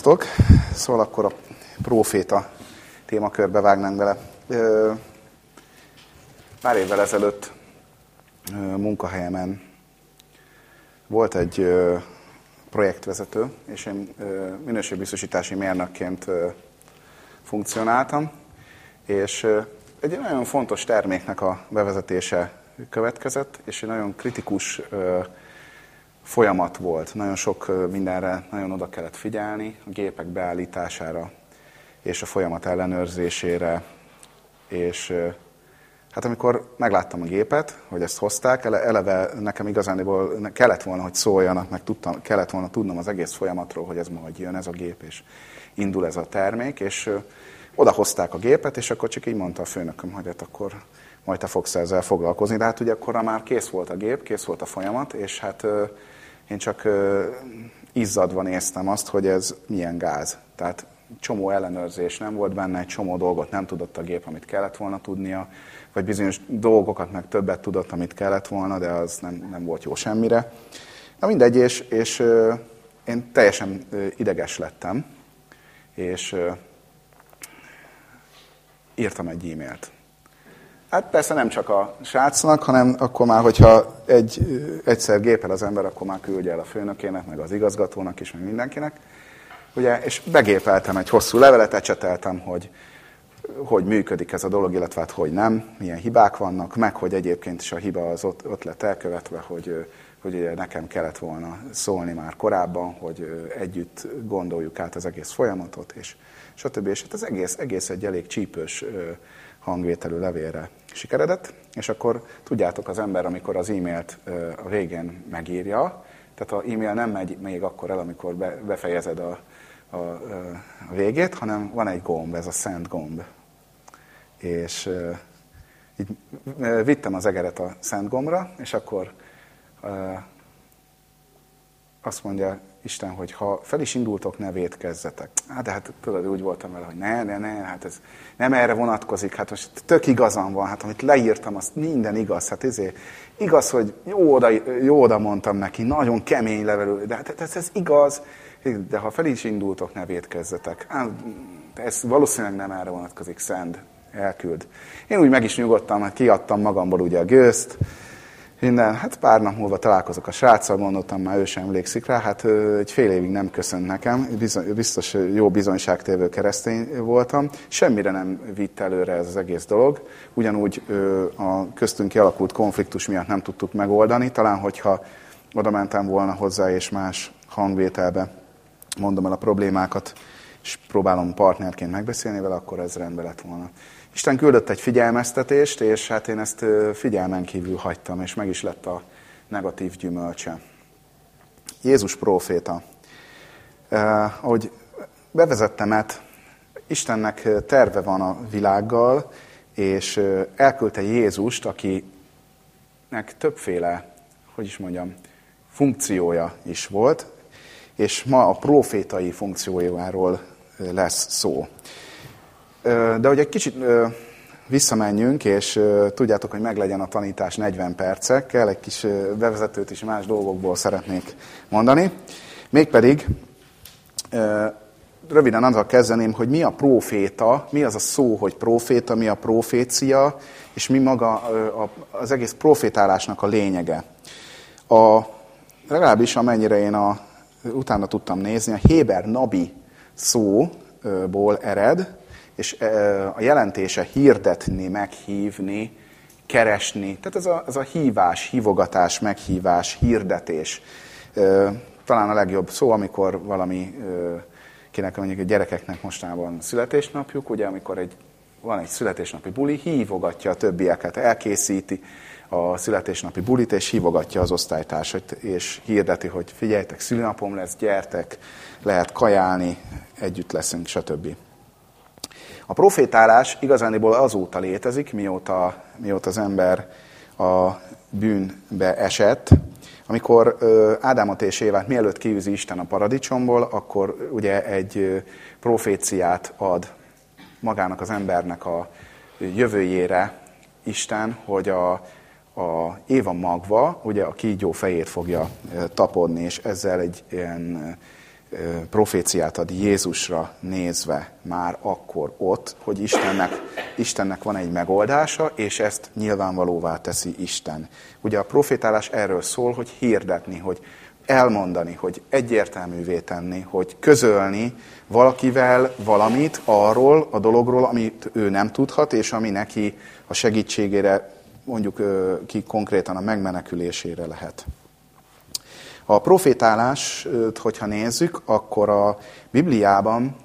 Sziasztok! Szóval akkor a próféta témakörbe vágnánk bele. Pár évvel ezelőtt munkahelyemen volt egy projektvezető, és én minőségbiztosítási mérnökként funkcionáltam, és egy nagyon fontos terméknek a bevezetése következett, és egy nagyon kritikus folyamat volt. Nagyon sok mindenre nagyon oda kellett figyelni, a gépek beállítására és a folyamat ellenőrzésére. És hát amikor megláttam a gépet, hogy ezt hozták, eleve nekem igazániból kellett volna, hogy szóljanak, meg tudtam, kellett volna tudnom az egész folyamatról, hogy ez majd jön ez a gép, és indul ez a termék, és oda hozták a gépet, és akkor csak így mondta a főnököm, hogy hát akkor majd te fogsz ezzel foglalkozni. De hát ugye akkor már kész volt a gép, kész volt a folyamat, és hát én csak izzadva néztem azt, hogy ez milyen gáz. Tehát csomó ellenőrzés nem volt benne, egy csomó dolgot nem tudott a gép, amit kellett volna tudnia, vagy bizonyos dolgokat meg többet tudott, amit kellett volna, de az nem, nem volt jó semmire. Na mindegy, és, és én teljesen ideges lettem, és írtam egy e-mailt. Hát persze nem csak a srácnak, hanem akkor már, hogyha egy, egyszer gépel az ember, akkor már küldje el a főnökének, meg az igazgatónak is, meg mindenkinek. Ugye, és begépeltem egy hosszú levelet, ecseteltem, hogy hogy működik ez a dolog, illetve hát hogy nem, milyen hibák vannak, meg hogy egyébként is a hiba az ott, ott lett elkövetve, hogy, hogy nekem kellett volna szólni már korábban, hogy együtt gondoljuk át az egész folyamatot, és stb. És hát az egész, egész egy elég csípős hangvételű levélre sikeredett, és akkor tudjátok az ember, amikor az e-mailt a végén megírja, tehát az e-mail nem megy még akkor el, amikor befejezed a, a, a végét, hanem van egy gomb, ez a send gomb. És így vittem az egeret a szent gombra, és akkor azt mondja Isten, hogy ha fel is indultok, ne védkezzetek. Hát de hát tudod, úgy voltam vele, hogy ne, ne, ne, hát ez nem erre vonatkozik, hát most tök igazam van, hát amit leírtam, azt minden igaz, hát ezért igaz, hogy jó oda, jó oda mondtam neki, nagyon kemény levelő, de hát ez, ez igaz, de ha fel is indultok, ne védkezzetek. Hát, ez valószínűleg nem erre vonatkozik, szend, elküld. Én úgy meg is nyugodtam, hát kiadtam magamból ugye a gőzt, Innen, hát pár nap múlva találkozok a sráccal, gondoltam, már ő sem emlékszik rá, hát egy fél évig nem köszönt nekem, biztos jó bizonyságtévő keresztény voltam, semmire nem vitt előre ez az egész dolog, ugyanúgy a köztünk kialakult konfliktus miatt nem tudtuk megoldani, talán hogyha oda mentem volna hozzá és más hangvételbe mondom el a problémákat, és próbálom partnerként megbeszélni vele, akkor ez rendben lett volna. Isten küldött egy figyelmeztetést, és hát én ezt figyelmen kívül hagytam, és meg is lett a negatív gyümölcse. Jézus próféta. Eh, ahogy bevezettem Istennek terve van a világgal, és elküldte Jézust, akinek többféle, hogy is mondjam, funkciója is volt, és ma a profétai funkciójáról lesz szó. De hogy egy kicsit visszamenjünk, és tudjátok, hogy meglegyen a tanítás 40 percekkel, egy kis bevezetőt is más dolgokból szeretnék mondani. Mégpedig röviden azzal kezdeném, hogy mi a proféta, mi az a szó, hogy proféta, mi a profécia, és mi maga az egész profétálásnak a lényege. A, legalábbis amennyire én a, utána tudtam nézni, a Héber Nabi szóból ered, és a jelentése hirdetni, meghívni, keresni. Tehát ez a, ez a hívás, hívogatás, meghívás, hirdetés. Talán a legjobb szó, amikor valami, kinek mondjuk a gyerekeknek mostában születésnapjuk, ugye amikor egy, van egy születésnapi buli, hívogatja a többieket, elkészíti a születésnapi bulit, és hívogatja az osztálytársat, és hirdeti, hogy figyeljetek, szülinapom lesz, gyertek, lehet kajálni, együtt leszünk, stb. A profétálás igazániból azóta létezik, mióta, mióta az ember a bűnbe esett. Amikor Ádámot és Évát mielőtt kiűzi Isten a paradicsomból, akkor ugye egy proféciát ad magának az embernek a jövőjére Isten, hogy a, a Éva magva, ugye a kígyó fejét fogja tapodni, és ezzel egy ilyen proféciát ad Jézusra nézve már akkor ott, hogy Istennek, Istennek van egy megoldása, és ezt nyilvánvalóvá teszi Isten. Ugye a profétálás erről szól, hogy hirdetni, hogy elmondani, hogy egyértelművé tenni, hogy közölni valakivel valamit arról a dologról, amit ő nem tudhat, és ami neki a segítségére, mondjuk ki konkrétan a megmenekülésére lehet. A profétálást, hogyha nézzük, akkor a Bibliában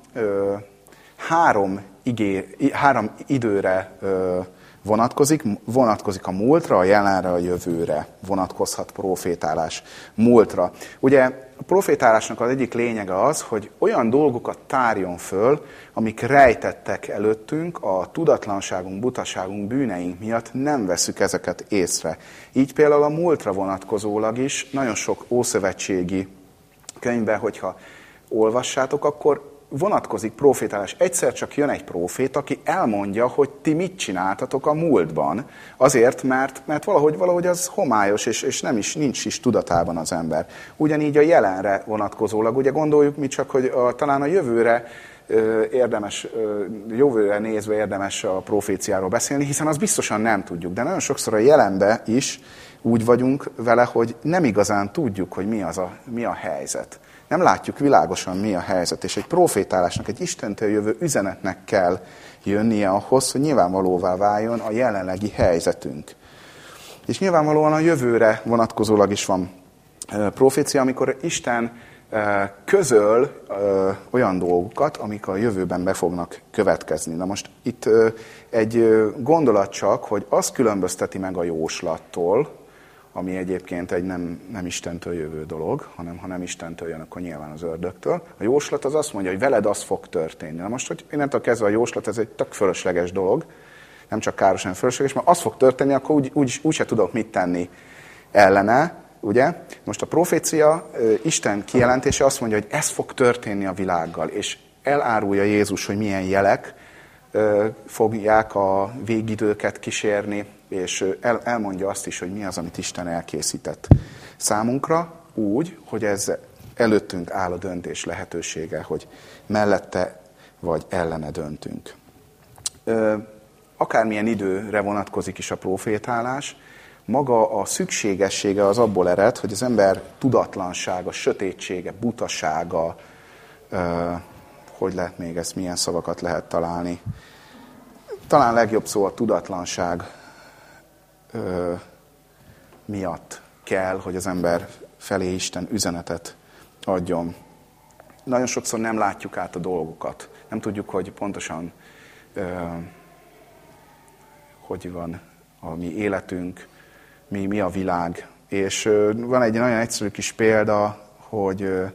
három, igé, három időre vonatkozik, vonatkozik a múltra, a jelenre, a jövőre, vonatkozhat profétálás múltra. Ugye a profétálásnak az egyik lényege az, hogy olyan dolgokat tárjon föl, amik rejtettek előttünk, a tudatlanságunk, butaságunk, bűneink miatt nem veszük ezeket észre. Így például a múltra vonatkozólag is nagyon sok ószövetségi könyvben, hogyha olvassátok, akkor vonatkozik profétálás. Egyszer csak jön egy profét, aki elmondja, hogy ti mit csináltatok a múltban, azért, mert, mert valahogy, valahogy az homályos, és, és nem is, nincs is tudatában az ember. Ugyanígy a jelenre vonatkozólag, ugye gondoljuk mi csak, hogy a, talán a jövőre érdemes, jövőre nézve érdemes a proféciáról beszélni, hiszen az biztosan nem tudjuk. De nagyon sokszor a jelenbe is úgy vagyunk vele, hogy nem igazán tudjuk, hogy mi, az a, mi a helyzet. Nem látjuk világosan, mi a helyzet, és egy profétálásnak, egy Istentől jövő üzenetnek kell jönnie ahhoz, hogy nyilvánvalóvá váljon a jelenlegi helyzetünk. És nyilvánvalóan a jövőre vonatkozólag is van profécia, amikor Isten közöl olyan dolgokat, amik a jövőben be fognak következni. Na most itt egy gondolat csak, hogy az különbözteti meg a jóslattól, ami egyébként egy nem, nem Istentől jövő dolog, hanem ha nem Istentől jön, akkor nyilván az ördögtől. A jóslat az azt mondja, hogy veled az fog történni. Na most, hogy innentől kezdve a jóslat, ez egy tök fölösleges dolog, nem csak károsan fölösleges, mert az fog történni, akkor úgy, úgy, úgy se tudok mit tenni ellene, ugye? Most a profécia, Isten kijelentése azt mondja, hogy ez fog történni a világgal, és elárulja Jézus, hogy milyen jelek fogják a végidőket kísérni, és el, elmondja azt is, hogy mi az, amit Isten elkészített számunkra, úgy, hogy ez előttünk áll a döntés lehetősége, hogy mellette vagy ellene döntünk. Akármilyen időre vonatkozik is a profétálás, maga a szükségessége az abból ered, hogy az ember tudatlansága, sötétsége, butasága, hogy lehet még ezt, milyen szavakat lehet találni. Talán legjobb szó a tudatlanság ö, miatt kell, hogy az ember felé Isten üzenetet adjon. Nagyon sokszor nem látjuk át a dolgokat. Nem tudjuk, hogy pontosan ö, hogy van a mi életünk, mi, mi a világ. És ö, van egy nagyon egyszerű kis példa, hogy, ö,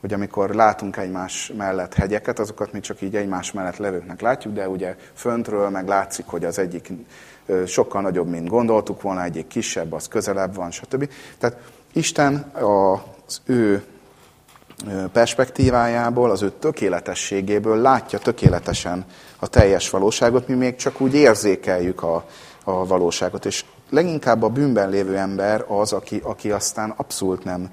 hogy amikor látunk egymás mellett hegyeket, azokat mi csak így egymás mellett levőknek látjuk, de ugye föntről meg látszik, hogy az egyik sokkal nagyobb, mint gondoltuk volna, egyik kisebb, az közelebb van, stb. Tehát Isten az ő perspektívájából, az ő tökéletességéből látja tökéletesen a teljes valóságot, mi még csak úgy érzékeljük a, a valóságot. És leginkább a bűnben lévő ember az, aki, aki aztán abszolút nem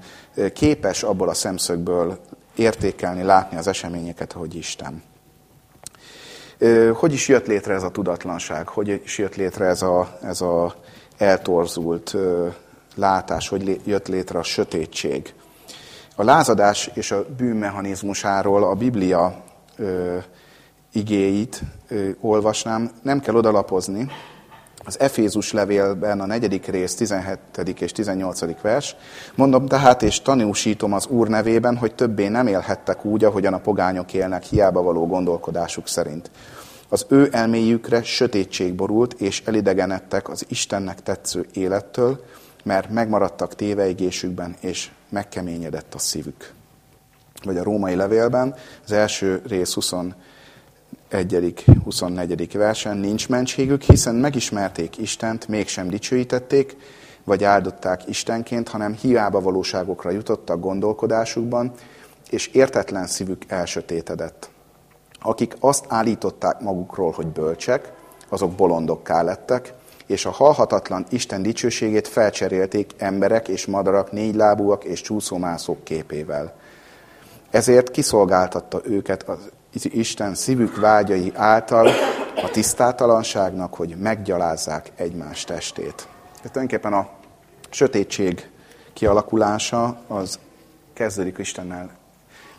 képes abból a szemszögből értékelni, látni az eseményeket, hogy Isten. Hogy is jött létre ez a tudatlanság? Hogy is jött létre ez a, ez a eltorzult látás? Hogy jött létre a sötétség? A lázadás és a bűnmechanizmusáról a Biblia igéit olvasnám. Nem kell odalapozni. Az Efézus levélben a negyedik rész, 17. és 18. vers. Mondom tehát, és tanúsítom az Úr nevében, hogy többé nem élhettek úgy, ahogyan a pogányok élnek, hiába való gondolkodásuk szerint. Az ő elméjükre sötétség borult, és elidegenedtek az Istennek tetsző élettől, mert megmaradtak téveigésükben, és megkeményedett a szívük. Vagy a római levélben, az első rész 21. 24. versen nincs mentségük, hiszen megismerték Istent, mégsem dicsőítették, vagy áldották Istenként, hanem hiába valóságokra jutottak gondolkodásukban, és értetlen szívük elsötétedett. Akik azt állították magukról, hogy bölcsek, azok bolondokká lettek, és a halhatatlan Isten dicsőségét felcserélték emberek és madarak, négylábúak és csúszómászók képével. Ezért kiszolgáltatta őket az Isten szívük vágyai által a tisztátalanságnak, hogy meggyalázzák egymás testét. Tehát tulajdonképpen a sötétség kialakulása az kezdődik Istennel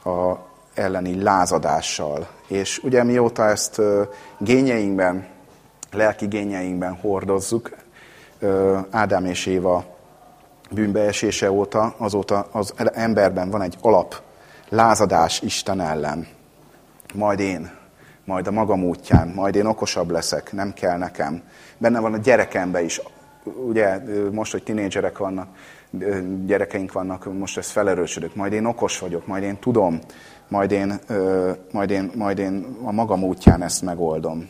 a elleni lázadással. És ugye mióta ezt gényeinkben, lelki gényeinkben hordozzuk, Ádám és Éva bűnbeesése óta, azóta az emberben van egy alap lázadás Isten ellen. Majd én, majd a magam útján, majd én okosabb leszek, nem kell nekem. Benne van a gyerekembe is. Ugye most, hogy tinédzserek vannak, gyerekeink vannak, most ez felerősödök, majd én okos vagyok, majd én tudom, majd én, majd én, majd én a magam útján ezt megoldom.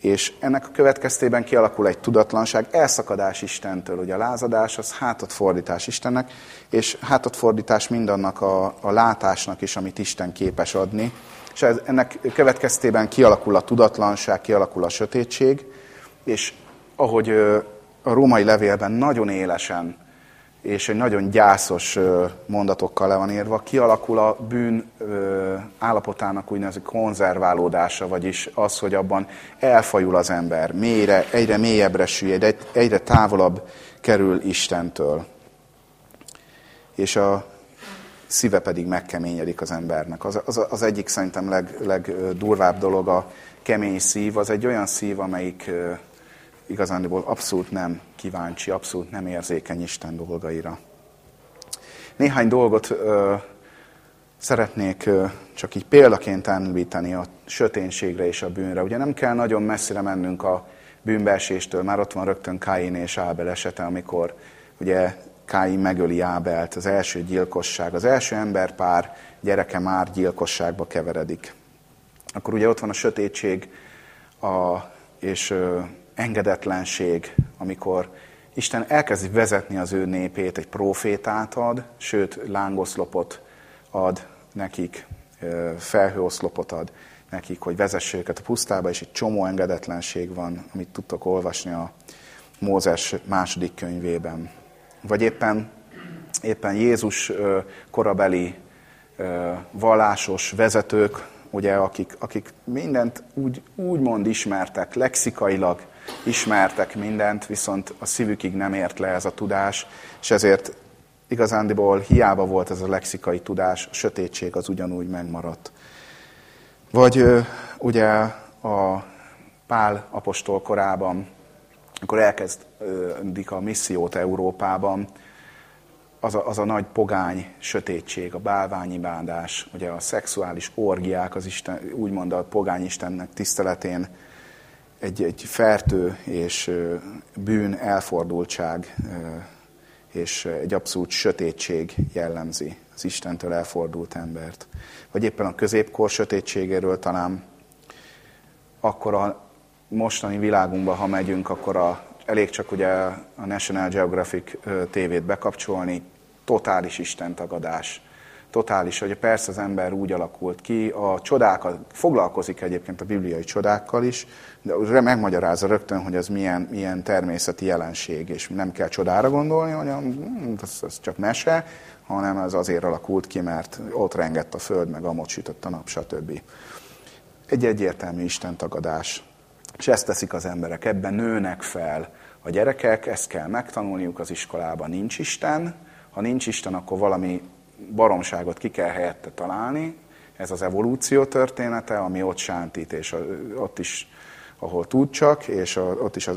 És ennek a következtében kialakul egy tudatlanság, elszakadás Istentől. Ugye a lázadás az hátott fordítás Istennek, és hátott fordítás mindannak a, a látásnak is, amit Isten képes adni. És ez, ennek következtében kialakul a tudatlanság, kialakul a sötétség, és ahogy a római levélben nagyon élesen és egy nagyon gyászos mondatokkal le van írva, kialakul a bűn állapotának úgynevezett konzerválódása, vagyis az, hogy abban elfajul az ember, mélyre, egyre mélyebbre süllyed, egyre távolabb kerül Istentől. És a szíve pedig megkeményedik az embernek. Az, az, az egyik szerintem leg, legdurvább dolog a kemény szív, az egy olyan szív, amelyik igazándiból abszolút nem kíváncsi, abszolút nem érzékeny Isten dolgaira. Néhány dolgot ö, szeretnék ö, csak így példaként említeni a söténségre és a bűnre. Ugye nem kell nagyon messzire mennünk a bűnbeeséstől, már ott van rögtön Káin és Ábel esete, amikor ugye Káin megöli Ábelt, az első gyilkosság, az első emberpár gyereke már gyilkosságba keveredik. Akkor ugye ott van a sötétség, a, és engedetlenség, amikor Isten elkezdi vezetni az ő népét, egy profétát ad, sőt, lángoszlopot ad nekik, felhőoszlopot ad nekik, hogy vezesse őket a pusztába, és egy csomó engedetlenség van, amit tudtok olvasni a Mózes második könyvében. Vagy éppen, éppen Jézus korabeli vallásos vezetők, ugye, akik, akik mindent úgy, úgymond ismertek, lexikailag ismertek mindent, viszont a szívükig nem ért le ez a tudás, és ezért igazándiból hiába volt ez a lexikai tudás, a sötétség az ugyanúgy megmaradt. Vagy ugye a Pál apostol korában, amikor elkezdik a missziót Európában, az a, az a nagy pogány sötétség, a bálványibádás, ugye a szexuális orgiák, az Isten, úgymond a pogány Istennek tiszteletén egy, egy fertő és bűn elfordultság és egy abszolút sötétség jellemzi az Istentől elfordult embert. Vagy éppen a középkor sötétségéről talán akkor a mostani világunkban, ha megyünk, akkor a, elég csak ugye a National Geographic tévét bekapcsolni, totális istentagadás, totális, hogy persze az ember úgy alakult ki, a csodákkal, foglalkozik egyébként a bibliai csodákkal is, de megmagyarázza rögtön, hogy ez milyen, milyen természeti jelenség, és nem kell csodára gondolni, hogy ez, ez csak mese, hanem ez azért alakult ki, mert ott rengett a föld, meg amott sütött a nap, stb. Egy egyértelmű istentagadás. És ezt teszik az emberek, ebben nőnek fel a gyerekek, ezt kell megtanulniuk az iskolában, nincs Isten, ha nincs Isten, akkor valami baromságot ki kell helyette találni, ez az evolúció története, ami ott sántít, és ott is, ahol tud csak, és ott is a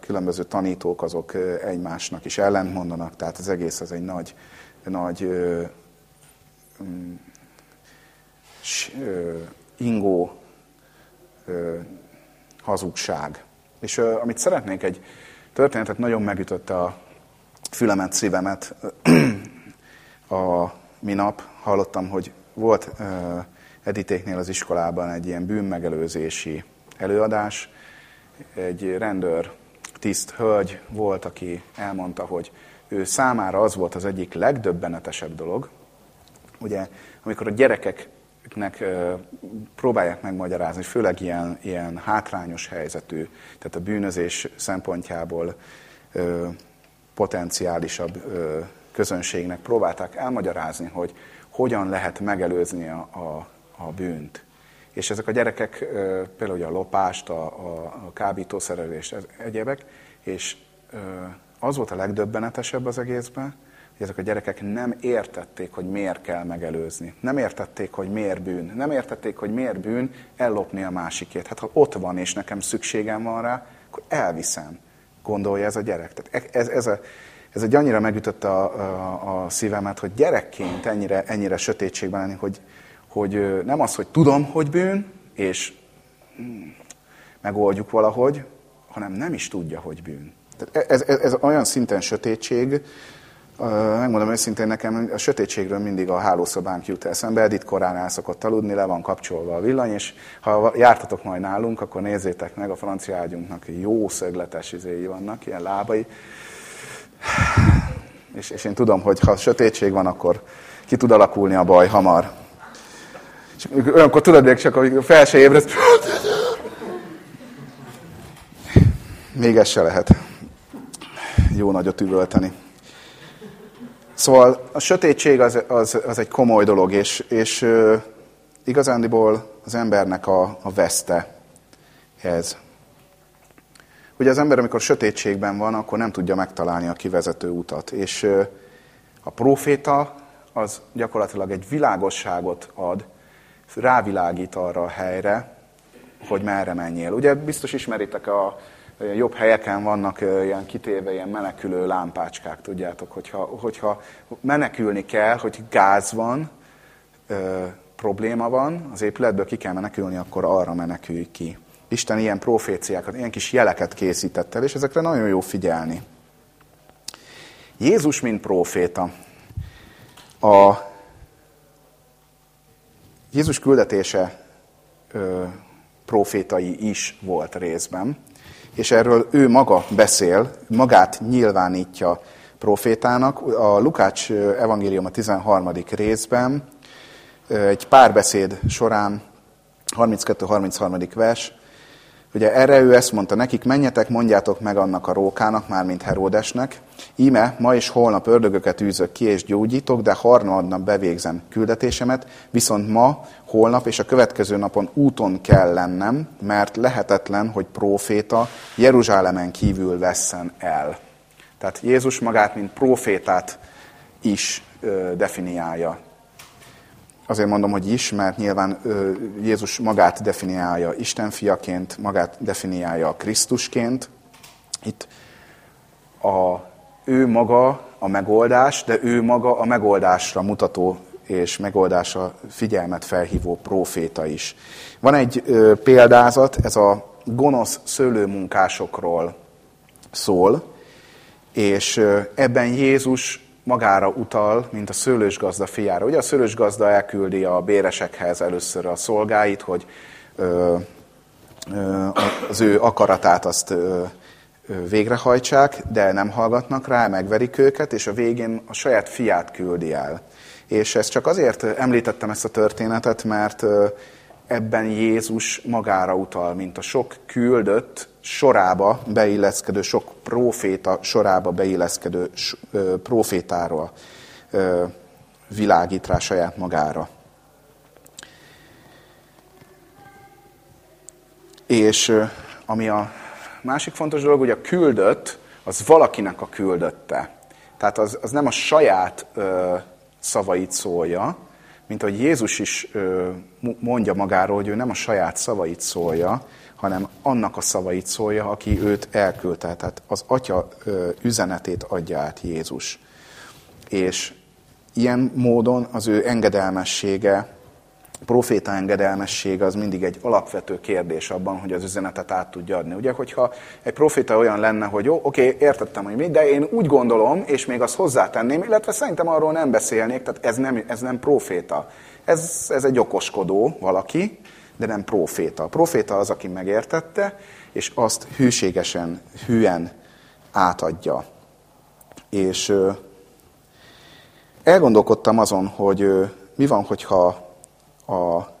különböző tanítók azok egymásnak is ellentmondanak, tehát az egész az egy nagy, nagy mm, ingó hazugság. És amit szeretnék, egy történetet nagyon megütötte a fülemet, szívemet a minap hallottam, hogy volt uh, Editéknél az iskolában egy ilyen bűnmegelőzési előadás. Egy rendőr, tiszt hölgy volt, aki elmondta, hogy ő számára az volt az egyik legdöbbenetesebb dolog, ugye, amikor a gyerekeknek uh, próbálják megmagyarázni, főleg ilyen, ilyen hátrányos helyzetű, tehát a bűnözés szempontjából uh, potenciálisabb közönségnek próbálták elmagyarázni, hogy hogyan lehet megelőzni a, a, a bűnt. És ezek a gyerekek, például a lopást, a, a, a kábítószerelést, egyébek, és az volt a legdöbbenetesebb az egészben, hogy ezek a gyerekek nem értették, hogy miért kell megelőzni. Nem értették, hogy miért bűn. Nem értették, hogy miért bűn ellopni a másikét. Hát ha ott van, és nekem szükségem van rá, akkor elviszem, gondolja ez a gyerek. Tehát ez, ez, a, ez egy annyira megütötte a, a, a szívemet, hogy gyerekként ennyire, ennyire sötétségben lenni, hogy, hogy nem az, hogy tudom, hogy bűn, és hmm, megoldjuk valahogy, hanem nem is tudja, hogy bűn. Tehát ez, ez, ez olyan szinten sötétség, Megmondom őszintén, nekem a sötétségről mindig a hálószobánk jut eszembe. Edith korán el szokott aludni, le van kapcsolva a villany, és ha jártatok majd nálunk, akkor nézzétek meg, a francia ágyunknak jó szögletes izéi vannak, ilyen lábai. És, és én tudom, hogy ha sötétség van, akkor ki tud alakulni a baj hamar. És olyankor tudod, csak a fel se ébredsz, még ez se lehet jó nagyot üvölteni. Szóval a sötétség az, az, az egy komoly dolog, és, és igazándiból az embernek a, a veszte ez. Ugye az ember, amikor sötétségben van, akkor nem tudja megtalálni a kivezető utat. És a proféta az gyakorlatilag egy világosságot ad, rávilágít arra a helyre, hogy merre menjél. Ugye biztos ismeritek a, jobb helyeken vannak ilyen kitéve, ilyen menekülő lámpácskák, tudjátok, hogyha, hogyha menekülni kell, hogy gáz van, ö, probléma van, az épületből ki kell menekülni, akkor arra menekülj ki. Isten ilyen proféciákat, ilyen kis jeleket készített el, és ezekre nagyon jó figyelni. Jézus, mint proféta. A Jézus küldetése ö, profétai is volt részben és erről ő maga beszél, magát nyilvánítja profétának. A Lukács evangélium a 13. részben egy párbeszéd során, 32-33. vers, Ugye erre ő ezt mondta nekik, menjetek, mondjátok meg annak a rókának, mármint Heródesnek, íme ma és holnap ördögöket űzök ki és gyógyítok, de harmadnap bevégzem küldetésemet, viszont ma, holnap és a következő napon úton kell lennem, mert lehetetlen, hogy próféta Jeruzsálemen kívül vesszen el. Tehát Jézus magát, mint profétát is definiálja Azért mondom, hogy is, mert nyilván Jézus magát definiálja Isten fiaként, magát definiálja Krisztusként. Itt a, ő maga a megoldás, de ő maga a megoldásra mutató és megoldásra figyelmet felhívó próféta is. Van egy ö, példázat, ez a gonosz szőlőmunkásokról szól, és ö, ebben Jézus magára utal, mint a szőlősgazda fiára. Ugye a szőlősgazda elküldi a béresekhez először a szolgáit, hogy ö, ö, az ő akaratát azt ö, végrehajtsák, de nem hallgatnak rá, megverik őket, és a végén a saját fiát küldi el. És ezt csak azért említettem ezt a történetet, mert ebben Jézus magára utal, mint a sok küldött sorába beilleszkedő, sok proféta sorába beilleszkedő profétáról világít rá saját magára. És ami a másik fontos dolog, hogy a küldött, az valakinek a küldötte. Tehát az, az nem a saját ö, szavait szólja, mint ahogy Jézus is mondja magáról, hogy ő nem a saját szavait szólja, hanem annak a szavait szólja, aki őt elküldte. Tehát az atya üzenetét adja át Jézus. És ilyen módon az ő engedelmessége, proféta engedelmessége az mindig egy alapvető kérdés abban, hogy az üzenetet át tudja adni. Ugye, hogyha egy proféta olyan lenne, hogy jó, oké, értettem, hogy mi, de én úgy gondolom, és még azt hozzátenném, illetve szerintem arról nem beszélnék, tehát ez nem, ez nem proféta. Ez, ez egy okoskodó valaki, de nem proféta. A proféta az, aki megértette, és azt hűségesen, hűen átadja. És elgondolkodtam azon, hogy mi van, hogyha a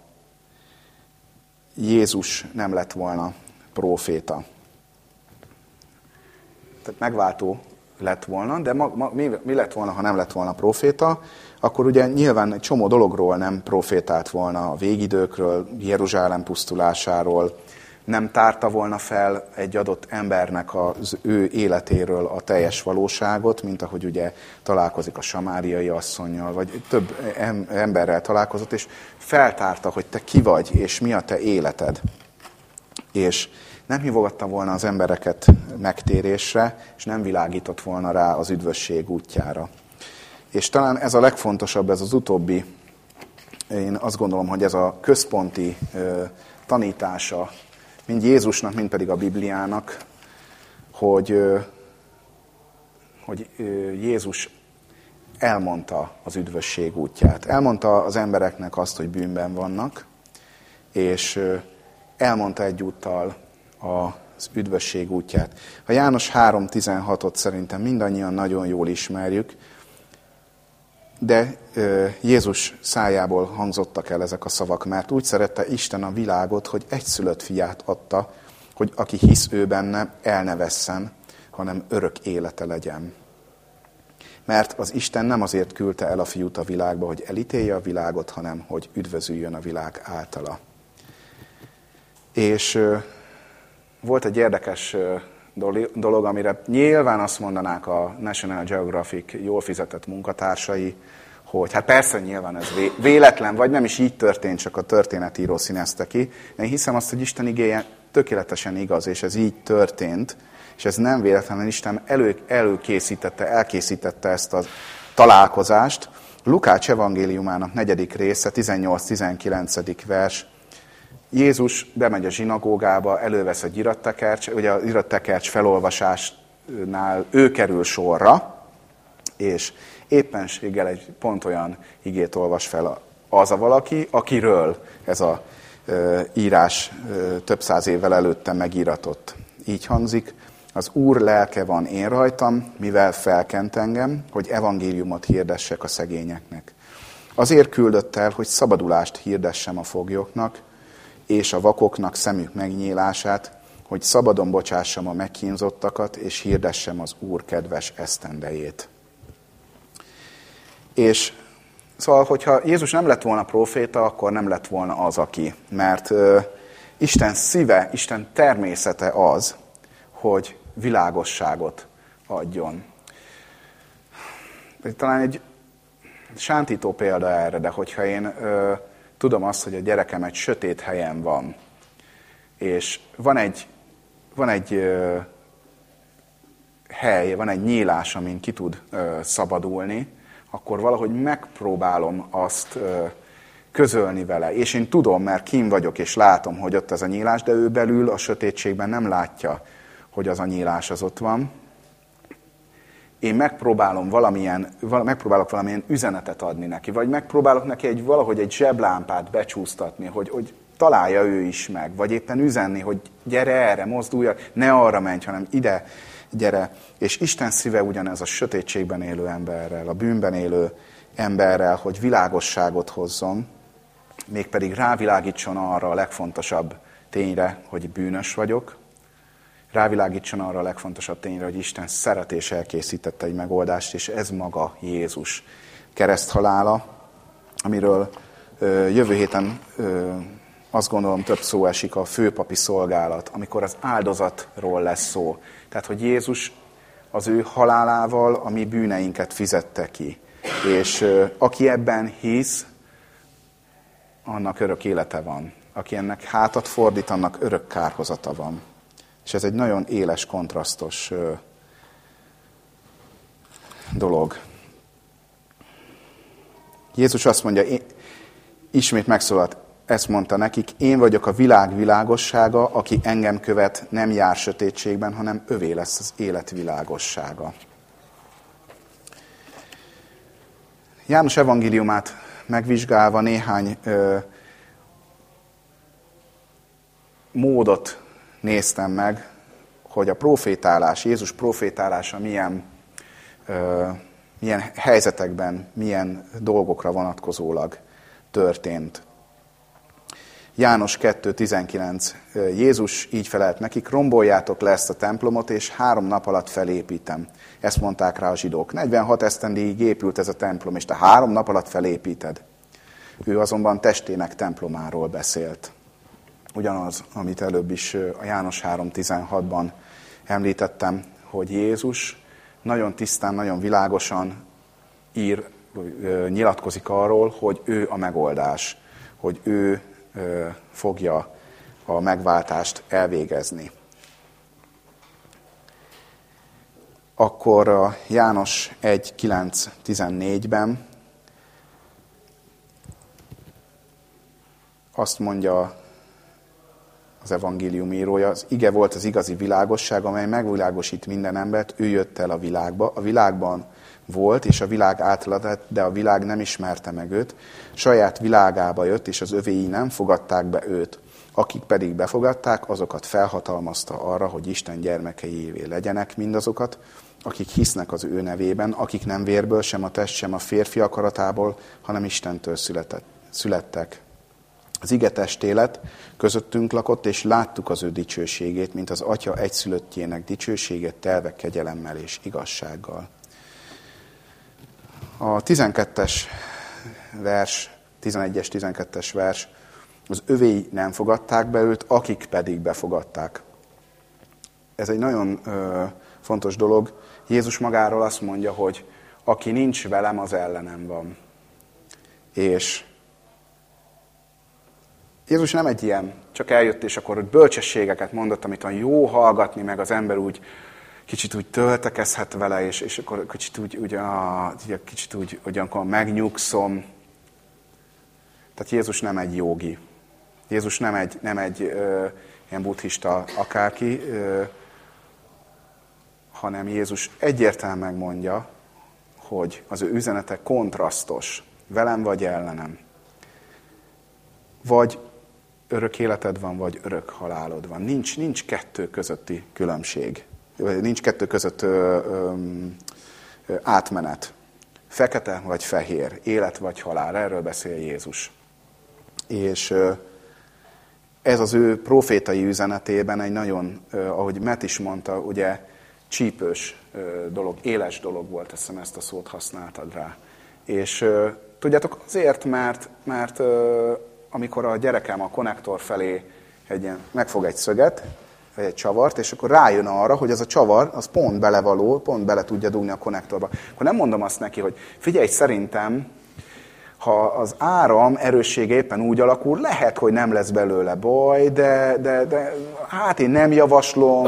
Jézus nem lett volna proféta. Tehát megváltó lett volna, de ma, ma, mi, mi lett volna, ha nem lett volna proféta, akkor ugye nyilván egy csomó dologról nem profétált volna a végidőkről, Jeruzsálem pusztulásáról, nem tárta volna fel egy adott embernek az ő életéről a teljes valóságot, mint ahogy ugye találkozik a samáriai asszonynal, vagy több emberrel találkozott, és feltárta, hogy te ki vagy, és mi a te életed. És nem hívogatta volna az embereket megtérésre, és nem világított volna rá az üdvösség útjára. És talán ez a legfontosabb, ez az utóbbi, én azt gondolom, hogy ez a központi tanítása mind Jézusnak, mind pedig a Bibliának, hogy, hogy Jézus elmondta az üdvösség útját. Elmondta az embereknek azt, hogy bűnben vannak, és elmondta egyúttal az üdvösség útját. A János 3.16-ot szerintem mindannyian nagyon jól ismerjük, de Jézus szájából hangzottak el ezek a szavak, mert úgy szerette Isten a világot, hogy egyszülött fiát adta, hogy aki hisz ő benne, el ne vesszen, hanem örök élete legyen. Mert az Isten nem azért küldte el a fiút a világba, hogy elítélje a világot, hanem hogy üdvözüljön a világ általa. És volt egy érdekes dolog, amire nyilván azt mondanák a National Geographic jól fizetett munkatársai, hogy hát persze nyilván ez véletlen, vagy nem is így történt, csak a történetíró színezte ki. Én hiszem azt, hogy Isten igéje tökéletesen igaz, és ez így történt, és ez nem véletlenül Isten elő, előkészítette, elkészítette ezt a találkozást. Lukács evangéliumának negyedik része, 18-19. vers, Jézus bemegy a zsinagógába, elővesz a irattekercs, ugye a irattekercs felolvasásnál ő kerül sorra, és éppenséggel egy pont olyan igét olvas fel az a valaki, akiről ez a írás több száz évvel előtte megíratott. Így hangzik, az Úr lelke van én rajtam, mivel felkent engem, hogy evangéliumot hirdessek a szegényeknek. Azért küldött el, hogy szabadulást hirdessem a foglyoknak, és a vakoknak szemük megnyílását, hogy szabadon bocsássam a megkínzottakat, és hirdessem az Úr kedves esztendejét. És szóval, hogyha Jézus nem lett volna proféta, akkor nem lett volna az, aki. Mert ö, Isten szíve, Isten természete az, hogy világosságot adjon. Talán egy sántító példa erre, de hogyha én ö, tudom azt, hogy a gyerekem egy sötét helyen van, és van egy, van egy ö, hely, van egy nyílás, amin ki tud ö, szabadulni, akkor valahogy megpróbálom azt ö, közölni vele. És én tudom, mert kim vagyok, és látom, hogy ott az a nyílás, de ő belül a sötétségben nem látja, hogy az a nyílás az ott van én megpróbálom valamilyen, val, megpróbálok valamilyen üzenetet adni neki, vagy megpróbálok neki egy, valahogy egy zseblámpát becsúsztatni, hogy, hogy találja ő is meg, vagy éppen üzenni, hogy gyere erre, mozdulj, ne arra menj, hanem ide gyere. És Isten szíve ugyanez a sötétségben élő emberrel, a bűnben élő emberrel, hogy világosságot hozzon, mégpedig rávilágítson arra a legfontosabb tényre, hogy bűnös vagyok, rávilágítson arra a legfontosabb tényre, hogy Isten szeret és elkészítette egy megoldást, és ez maga Jézus kereszthalála, amiről ö, jövő héten ö, azt gondolom több szó esik a főpapi szolgálat, amikor az áldozatról lesz szó. Tehát, hogy Jézus az ő halálával a mi bűneinket fizette ki. És ö, aki ebben hisz, annak örök élete van. Aki ennek hátat fordít, annak örök kárhozata van. És ez egy nagyon éles, kontrasztos dolog. Jézus azt mondja, ismét megszólalt, ezt mondta nekik, én vagyok a világ világossága, aki engem követ, nem jár sötétségben, hanem övé lesz az élet világossága. János evangéliumát megvizsgálva néhány ö, módot néztem meg, hogy a profétálás, Jézus profétálása milyen, ö, milyen helyzetekben, milyen dolgokra vonatkozólag történt. János 2.19. Jézus így felelt nekik, romboljátok le ezt a templomot, és három nap alatt felépítem. Ezt mondták rá a zsidók. 46 esztendéig épült ez a templom, és te három nap alatt felépíted. Ő azonban testének templomáról beszélt. Ugyanaz, amit előbb is a János 3.16-ban említettem, hogy Jézus nagyon tisztán, nagyon világosan ír, nyilatkozik arról, hogy ő a megoldás, hogy ő fogja a megváltást elvégezni. Akkor a János 1.9.14-ben azt mondja az evangélium írója, az ige volt az igazi világosság, amely megvilágosít minden embert, ő jött el a világba. A világban volt, és a világ átladott, de a világ nem ismerte meg őt. Saját világába jött, és az övéi nem fogadták be őt. Akik pedig befogadták, azokat felhatalmazta arra, hogy Isten gyermekeiévé legyenek mindazokat, akik hisznek az ő nevében, akik nem vérből, sem a test, sem a férfi akaratából, hanem Istentől született, születtek. Az ige testélet közöttünk lakott, és láttuk az ő dicsőségét, mint az atya egyszülöttjének dicsőséget telve kegyelemmel és igazsággal. A 12-es vers, 11-es, 12-es vers, az övéi nem fogadták be őt, akik pedig befogadták. Ez egy nagyon ö, fontos dolog. Jézus magáról azt mondja, hogy aki nincs velem, az ellenem van. És Jézus nem egy ilyen, csak eljött és akkor bölcsességeket mondott, amit van jó hallgatni, meg az ember úgy kicsit úgy töltekezhet vele, és, és akkor kicsit úgy, úgy, a, kicsit úgy, ugyanakkor megnyugszom. Tehát Jézus nem egy jogi. Jézus nem egy, nem egy ö, ilyen buddhista akárki, ö, hanem Jézus egyértelműen megmondja, hogy az ő üzenete kontrasztos, velem vagy ellenem. Vagy örök életed van, vagy örök halálod van. Nincs, nincs kettő közötti különbség. Nincs kettő között ö, ö, átmenet. Fekete vagy fehér, élet vagy halál, erről beszél Jézus. És ö, ez az ő profétai üzenetében egy nagyon, ö, ahogy Met is mondta, ugye csípős ö, dolog, éles dolog volt, hiszem ezt a szót használtad rá. És ö, tudjátok, azért, mert, mert ö, amikor a gyerekem a konnektor felé egy ilyen, megfog egy szöget, vagy egy csavart, és akkor rájön arra, hogy az a csavar, az pont belevaló, pont bele tudja dugni a konnektorba. Akkor nem mondom azt neki, hogy figyelj, szerintem, ha az áram erőssége éppen úgy alakul, lehet, hogy nem lesz belőle baj, de, de, de hát én nem javaslom,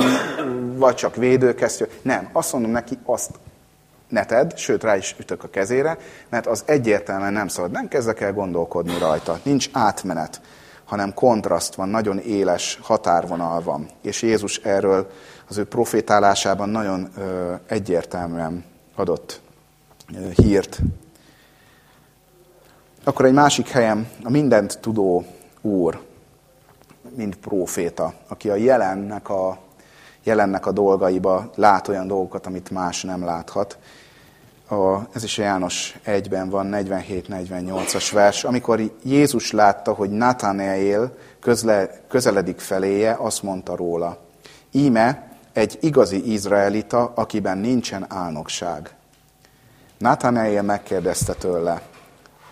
vagy csak védőkesztyű. Nem, azt mondom neki, azt ne tedd, sőt rá is ütök a kezére, mert az egyértelműen nem szabad. Nem kezdek el gondolkodni rajta. Nincs átmenet, hanem kontraszt van, nagyon éles határvonal van. És Jézus erről az ő profétálásában nagyon ö, egyértelműen adott ö, hírt. Akkor egy másik helyem a mindent tudó úr, mint próféta, aki a jelennek a jelennek a dolgaiba, lát olyan dolgokat, amit más nem láthat. A, ez is a János 1-ben van, 47-48-as vers. Amikor Jézus látta, hogy Nathanael közle, közeledik feléje, azt mondta róla. Íme egy igazi izraelita, akiben nincsen álnokság. Nathanael megkérdezte tőle,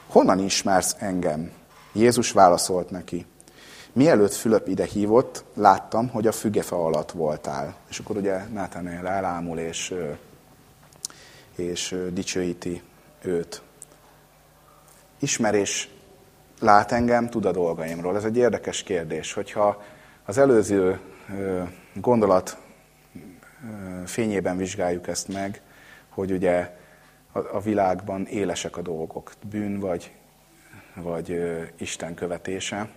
honnan ismersz engem? Jézus válaszolt neki, Mielőtt Fülöp ide hívott, láttam, hogy a fügefa alatt voltál. És akkor ugye Nathanael elámul és, és dicsőíti őt. Ismerés lát engem, tud a dolgaimról. Ez egy érdekes kérdés. Hogyha az előző gondolat fényében vizsgáljuk ezt meg, hogy ugye a világban élesek a dolgok, bűn vagy, vagy Isten követése,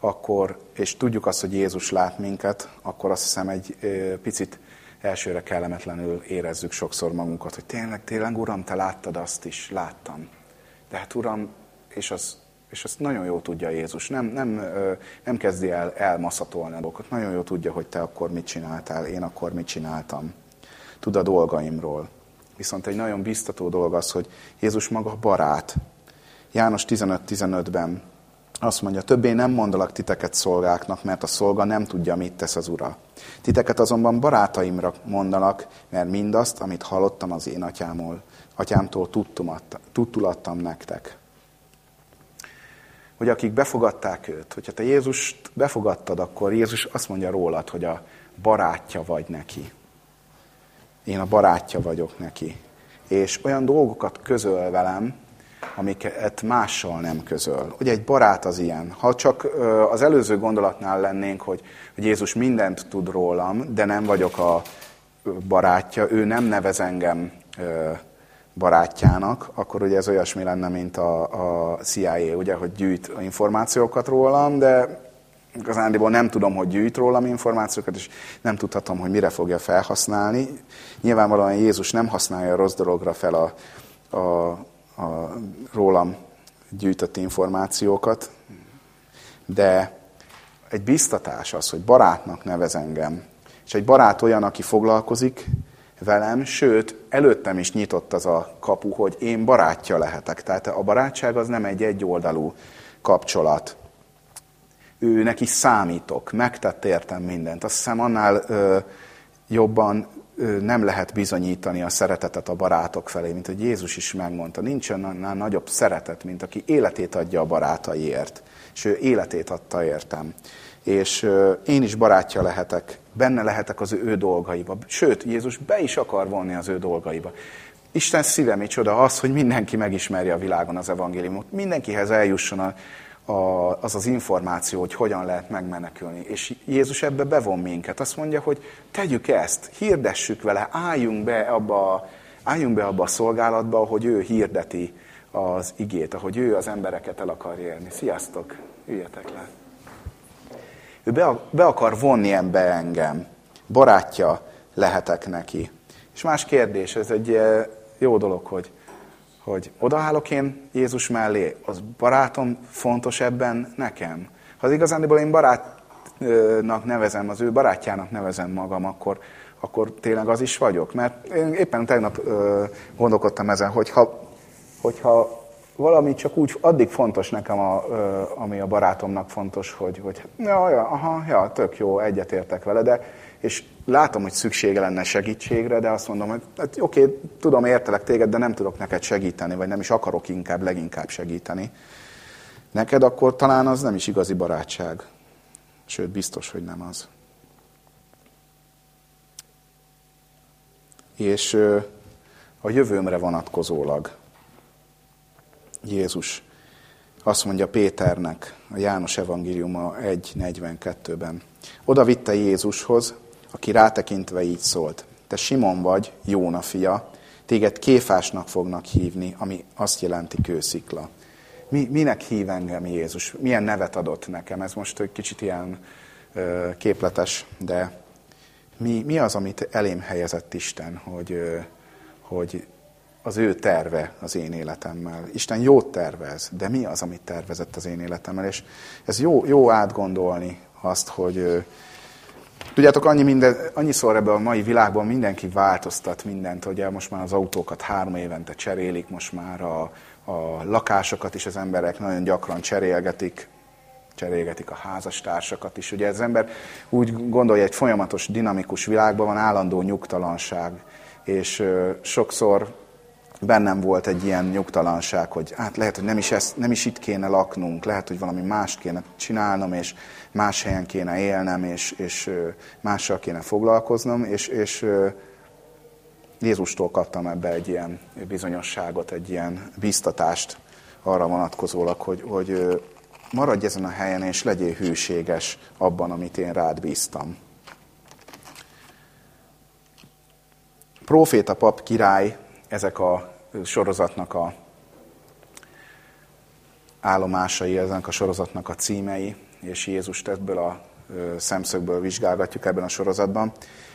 akkor, és tudjuk azt, hogy Jézus lát minket, akkor azt hiszem egy picit elsőre kellemetlenül érezzük sokszor magunkat, hogy tényleg, tényleg, Uram, Te láttad azt is, láttam. De hát Uram, és az, és azt nagyon jó tudja Jézus, nem, nem, nem kezdi el elmaszatolni a dolgokat, nagyon jó tudja, hogy Te akkor mit csináltál, én akkor mit csináltam. Tud a dolgaimról. Viszont egy nagyon biztató dolog az, hogy Jézus maga barát. János 15-15-ben azt mondja, többé nem mondalak titeket szolgáknak, mert a szolga nem tudja, mit tesz az ura. Titeket azonban barátaimra mondanak, mert mindazt, amit hallottam az én atyámól, atyámtól tudtulattam nektek. Hogy akik befogadták őt, hogyha te Jézust befogadtad, akkor Jézus azt mondja rólad, hogy a barátja vagy neki. Én a barátja vagyok neki. És olyan dolgokat közöl velem, amiket mással nem közöl. Ugye egy barát az ilyen. Ha csak az előző gondolatnál lennénk, hogy, hogy Jézus mindent tud rólam, de nem vagyok a barátja, ő nem nevez engem barátjának, akkor ugye ez olyasmi lenne, mint a, a CIA, ugye, hogy gyűjt információkat rólam, de igazándiból nem tudom, hogy gyűjt rólam információkat, és nem tudhatom, hogy mire fogja felhasználni. Nyilvánvalóan Jézus nem használja a rossz dologra fel a, a, a rólam gyűjtött információkat, de egy biztatás az, hogy barátnak nevez engem. És egy barát olyan, aki foglalkozik velem, sőt, előttem is nyitott az a kapu, hogy én barátja lehetek. Tehát a barátság az nem egy egyoldalú kapcsolat. Ő neki számítok, megtett értem mindent. Azt hiszem annál ö, jobban nem lehet bizonyítani a szeretetet a barátok felé, mint hogy Jézus is megmondta. Nincsen annál nagyobb szeretet, mint aki életét adja a barátaiért. És ő életét adta értem. És én is barátja lehetek benne lehetek az ő dolgaiba. Sőt, Jézus be is akar vonni az ő dolgaiba. Isten szíve micsoda az, hogy mindenki megismerje a világon az evangéliumot. Mindenkihez eljusson a, a, az az információ, hogy hogyan lehet megmenekülni. És Jézus ebbe bevon minket. Azt mondja, hogy tegyük ezt, hirdessük vele, álljunk be abba, álljunk be abba a szolgálatba, hogy ő hirdeti az igét, ahogy ő az embereket el akar érni. Sziasztok! Üljetek le! Ő be, be akar vonni ebbe engem. Barátja lehetek neki. És más kérdés, ez egy eh, jó dolog, hogy, hogy odaállok én Jézus mellé, az barátom fontos ebben nekem. Ha az igazándiból én barátnak nevezem, az ő barátjának nevezem magam, akkor, akkor tényleg az is vagyok. Mert én éppen tegnap gondolkodtam ezen, hogyha, hogyha valami csak úgy addig fontos nekem, a, ami a barátomnak fontos, hogy, hogy ja, ja, aha, ja, tök jó, egyetértek vele, de és látom, hogy szüksége lenne segítségre, de azt mondom, hogy hát, oké, tudom, értelek téged, de nem tudok neked segíteni, vagy nem is akarok inkább, leginkább segíteni. Neked akkor talán az nem is igazi barátság. Sőt, biztos, hogy nem az. És a jövőmre vonatkozólag Jézus azt mondja Péternek a János evangéliuma 1.42-ben. Oda vitte Jézushoz, aki rátekintve így szólt. Te Simon vagy, Jóna fia, téged kéfásnak fognak hívni, ami azt jelenti kőszikla. Mi, minek hív engem Jézus? Milyen nevet adott nekem? Ez most egy kicsit ilyen ö, képletes, de mi, mi az, amit elém helyezett Isten, hogy, ö, hogy az ő terve az én életemmel. Isten jót tervez, de mi az, amit tervezett az én életemmel? És ez jó, jó átgondolni azt, hogy tudjátok, annyi minden, annyiszor ebben a mai világban mindenki változtat mindent, hogy most már az autókat három évente cserélik, most már a, a lakásokat is az emberek nagyon gyakran cserélgetik, cserélgetik a házastársakat is. Ugye az ember úgy gondolja, egy folyamatos, dinamikus világban van állandó nyugtalanság, és sokszor bennem volt egy ilyen nyugtalanság, hogy hát lehet, hogy nem is, ezt, nem is itt kéne laknunk, lehet, hogy valami mást kéne csinálnom, és más helyen kéne élnem, és, és mással kéne foglalkoznom, és, és Jézustól kaptam ebbe egy ilyen bizonyosságot, egy ilyen biztatást arra vonatkozólag, hogy, hogy maradj ezen a helyen, és legyél hűséges abban, amit én rád bíztam. Proféta pap király ezek a sorozatnak a állomásai, ezek a sorozatnak a címei, és Jézust ebből a szemszögből vizsgálgatjuk ebben a sorozatban.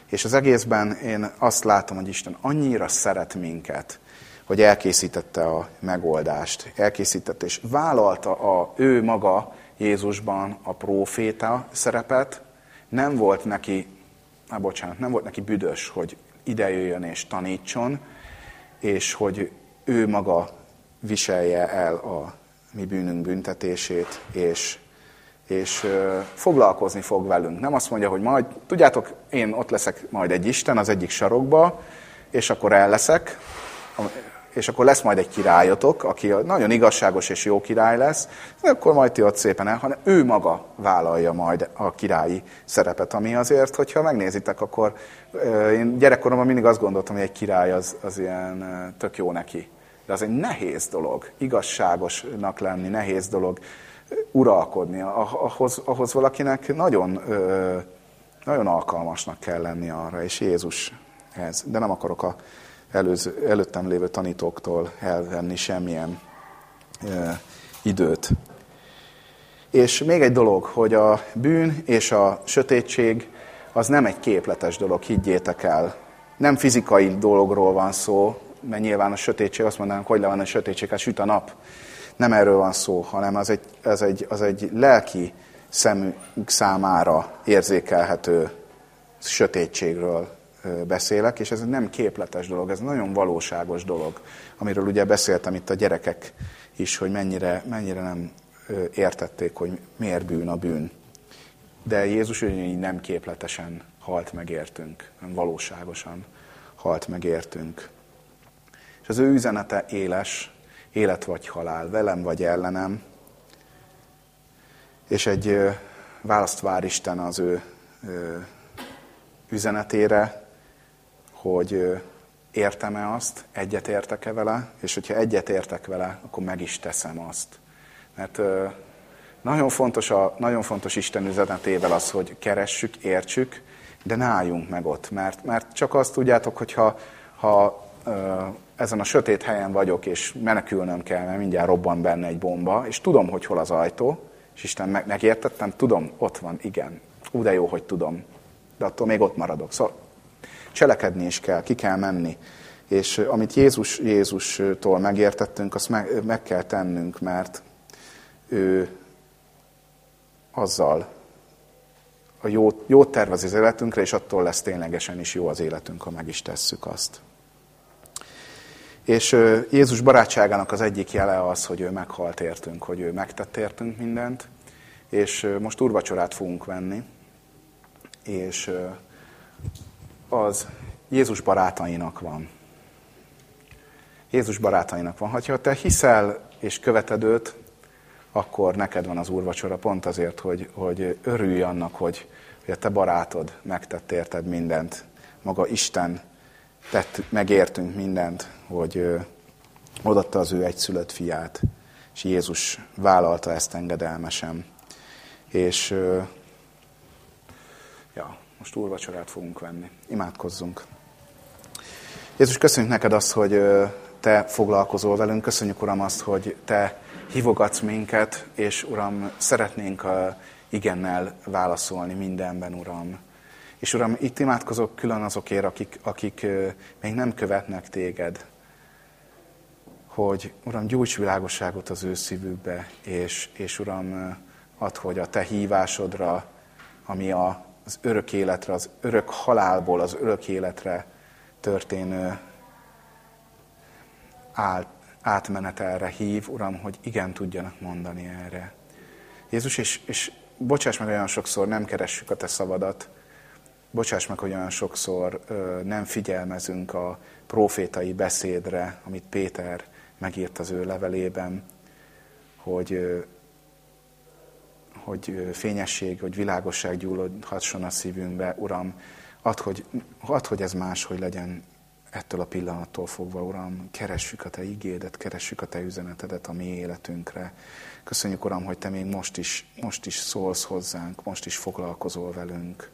És az egészben én azt látom, hogy Isten annyira szeret minket, hogy elkészítette a megoldást, elkészítette és vállalta a ő maga Jézusban a próféta szerepet. Nem volt neki, á, bocsánat, nem volt neki büdös, hogy ide jöjjön és tanítson, és hogy ő maga viselje el a mi bűnünk büntetését, és, és foglalkozni fog velünk. Nem azt mondja, hogy majd, tudjátok, én ott leszek majd egy Isten az egyik sarokba, és akkor el leszek, és akkor lesz majd egy királyotok, aki nagyon igazságos és jó király lesz, akkor majd ti ott szépen el, hanem ő maga vállalja majd a királyi szerepet, ami azért, hogyha megnézitek, akkor én gyerekkoromban mindig azt gondoltam, hogy egy király az, az ilyen tök jó neki. De az egy nehéz dolog, igazságosnak lenni, nehéz dolog uralkodni. Ahhoz, ahhoz valakinek nagyon, nagyon alkalmasnak kell lenni arra, és Jézus ez. De nem akarok a előző, előttem lévő tanítóktól elvenni semmilyen e, időt. És még egy dolog, hogy a bűn és a sötétség az nem egy képletes dolog, higgyétek el. Nem fizikai dologról van szó, mert nyilván a sötétség, azt mondanánk, hogy le van a sötétség, hát süt a nap. Nem erről van szó, hanem az egy, az egy, az egy lelki szemük számára érzékelhető sötétségről beszélek, és ez nem képletes dolog, ez nagyon valóságos dolog, amiről ugye beszéltem itt a gyerekek is, hogy mennyire, mennyire nem értették, hogy miért bűn a bűn. De Jézus ugyanígy nem képletesen halt meg értünk, hanem valóságosan halt meg értünk. És az ő üzenete éles, élet vagy halál, velem vagy ellenem, és egy választ vár Isten az ő üzenetére, hogy értem-e azt, egyet értek-e vele, és hogyha egyet értek vele, akkor meg is teszem azt. Mert nagyon fontos, a, nagyon fontos Isten üzenetével az, hogy keressük, értsük, de ne álljunk meg ott. Mert, mert csak azt tudjátok, hogy ha, ha ezen a sötét helyen vagyok, és menekülnöm kell, mert mindjárt robban benne egy bomba, és tudom, hogy hol az ajtó, és Isten meg, megértettem, tudom, ott van, igen. Ú, de jó, hogy tudom. De attól még ott maradok. Szóval cselekedni is kell, ki kell menni. És amit Jézus Jézustól megértettünk, azt meg, meg kell tennünk, mert ő azzal a jót, jót tervez az életünkre, és attól lesz ténylegesen is jó az életünk, ha meg is tesszük azt. És Jézus barátságának az egyik jele az, hogy ő meghalt értünk, hogy ő megtett értünk mindent, és most urvacsorát fogunk venni, és az Jézus barátainak van. Jézus barátainak van. Ha te hiszel és követed őt, akkor neked van az úrvacsora pont azért, hogy, hogy örülj annak, hogy, hogy a te barátod megtett érted mindent. Maga Isten tett, megértünk mindent, hogy odatta az ő egyszülött fiát, és Jézus vállalta ezt engedelmesen. És ja, most úrvacsorát fogunk venni. Imádkozzunk. Jézus, köszönjük neked azt, hogy te foglalkozol velünk. Köszönjük, Uram, azt, hogy te hívogatsz minket, és Uram, szeretnénk igennel válaszolni mindenben, Uram. És Uram, itt imádkozok külön azokért, akik, akik még nem követnek téged, hogy Uram, gyújts világosságot az ő szívükbe, és, és Uram, add, hogy a te hívásodra, ami a az örök életre, az örök halálból az örök életre történő át, átmenetelre hív, Uram, hogy igen tudjanak mondani erre. Jézus, és, és bocsáss meg olyan sokszor, nem keressük a Te szavadat, bocsáss meg, hogy olyan sokszor ö, nem figyelmezünk a profétai beszédre, amit Péter megírt az ő levelében, hogy ö, hogy fényesség, hogy világosság gyúlódhasson a szívünkbe, Uram, add, hogy, add, hogy ez máshogy legyen ettől a pillanattól fogva, Uram, keressük a Te igédet, keressük a Te üzenetedet a mi életünkre. Köszönjük, Uram, hogy Te még most is, most is szólsz hozzánk, most is foglalkozol velünk,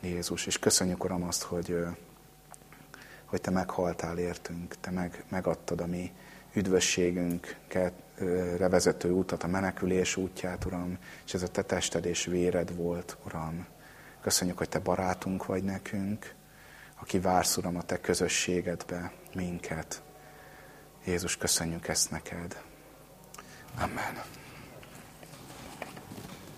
Jézus. És köszönjük, Uram, azt, hogy, hogy Te meghaltál értünk, Te meg, megadtad a mi üdvösségünket, vezető útat, a menekülés útját, Uram, és ez a Te tested és véred volt, Uram. Köszönjük, hogy Te barátunk vagy nekünk, aki vársz, Uram, a Te közösségedbe minket. Jézus, köszönjük ezt neked. Amen.